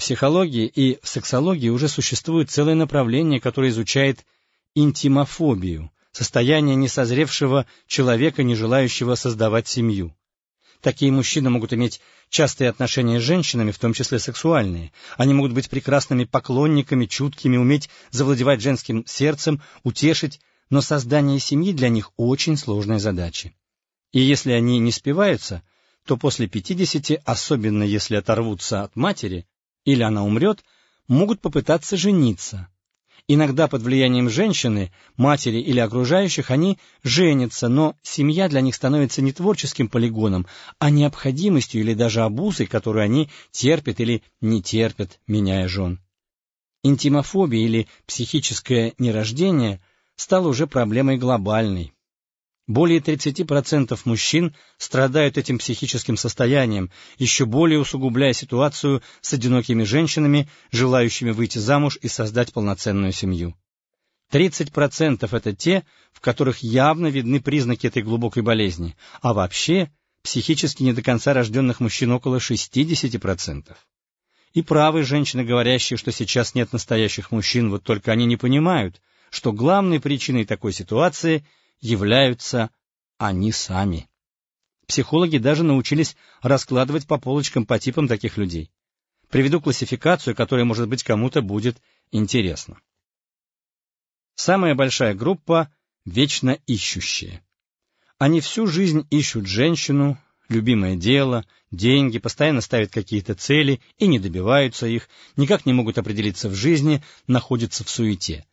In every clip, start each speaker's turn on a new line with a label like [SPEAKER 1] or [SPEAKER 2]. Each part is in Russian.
[SPEAKER 1] психологии и в сексологии уже существует целое направление, которое изучает интимофобию, состояние несозревшего человека, не желающего создавать семью. Такие мужчины могут иметь частые отношения с женщинами, в том числе сексуальные. Они могут быть прекрасными поклонниками, чуткими, уметь завладевать женским сердцем, утешить, но создание семьи для них очень сложная задача. И если они не спиваются, то после пятидесяти, особенно если оторвутся от матери, или она умрет, могут попытаться жениться. Иногда под влиянием женщины, матери или окружающих они женятся, но семья для них становится не творческим полигоном, а необходимостью или даже обузой, которую они терпят или не терпят, меняя жен. Интимофобия или психическое нерождение стало уже проблемой глобальной. Более 30% мужчин страдают этим психическим состоянием, еще более усугубляя ситуацию с одинокими женщинами, желающими выйти замуж и создать полноценную семью. 30% это те, в которых явно видны признаки этой глубокой болезни, а вообще психически не до конца рожденных мужчин около 60%. И правы женщины, говорящие, что сейчас нет настоящих мужчин, вот только они не понимают, что главной причиной такой ситуации – являются они сами. Психологи даже научились раскладывать по полочкам по типам таких людей. Приведу классификацию, которая, может быть, кому-то будет интересна. Самая большая группа — вечно ищущие. Они всю жизнь ищут женщину, любимое дело, деньги, постоянно ставят какие-то цели и не добиваются их, никак не могут определиться в жизни, находятся в суете.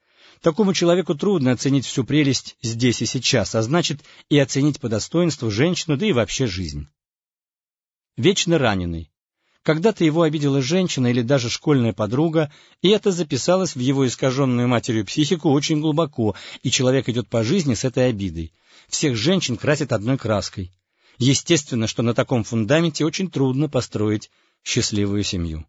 [SPEAKER 1] Такому человеку трудно оценить всю прелесть здесь и сейчас, а значит и оценить по достоинству женщину, да и вообще жизнь. Вечно раненый. Когда-то его обидела женщина или даже школьная подруга, и это записалось в его искаженную матерью психику очень глубоко, и человек идет по жизни с этой обидой. Всех женщин красят одной краской. Естественно, что на таком фундаменте очень трудно построить счастливую семью.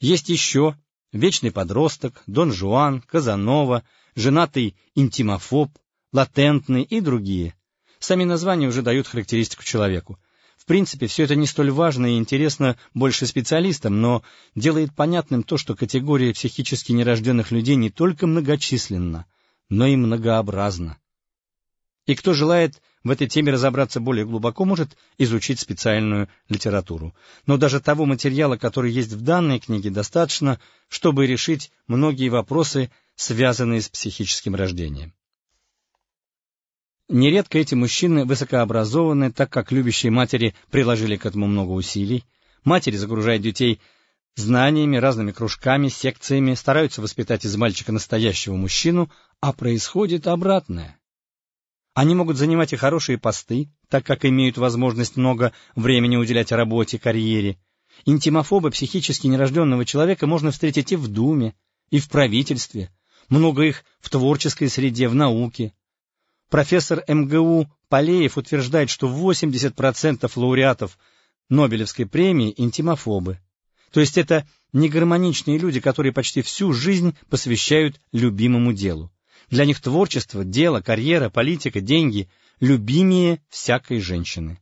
[SPEAKER 1] Есть еще вечный подросток, Дон Жуан, Казанова, женатый интимофоб, латентный и другие. Сами названия уже дают характеристику человеку. В принципе, все это не столь важно и интересно больше специалистам, но делает понятным то, что категория психически нерожденных людей не только многочисленна, но и многообразна. И кто желает в этой теме разобраться более глубоко, может изучить специальную литературу. Но даже того материала, который есть в данной книге, достаточно, чтобы решить многие вопросы, связанные с психическим рождением. Нередко эти мужчины высокообразованы, так как любящие матери приложили к этому много усилий. Матери загружают детей знаниями, разными кружками, секциями, стараются воспитать из мальчика настоящего мужчину, а происходит обратное. Они могут занимать и хорошие посты, так как имеют возможность много времени уделять работе, карьере. Интимофобы психически нерожденного человека можно встретить и в Думе, и в правительстве. Много их в творческой среде, в науке. Профессор МГУ Полеев утверждает, что 80% лауреатов Нобелевской премии – интимофобы. То есть это негармоничные люди, которые почти всю жизнь посвящают любимому делу. Для них творчество, дело, карьера, политика, деньги — любимее всякой женщины.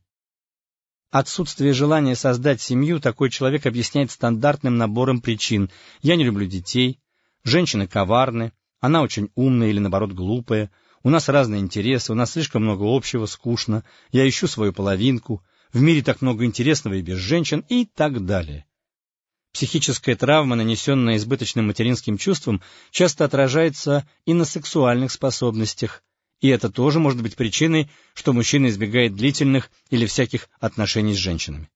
[SPEAKER 1] Отсутствие желания создать семью такой человек объясняет стандартным набором причин. Я не люблю детей, женщины коварны, она очень умная или, наоборот, глупая, у нас разные интересы, у нас слишком много общего, скучно, я ищу свою половинку, в мире так много интересного и без женщин и так далее. Психическая травма, нанесенная избыточным материнским чувством, часто отражается и на сексуальных способностях, и это тоже может быть причиной, что мужчина избегает длительных или всяких отношений с женщинами.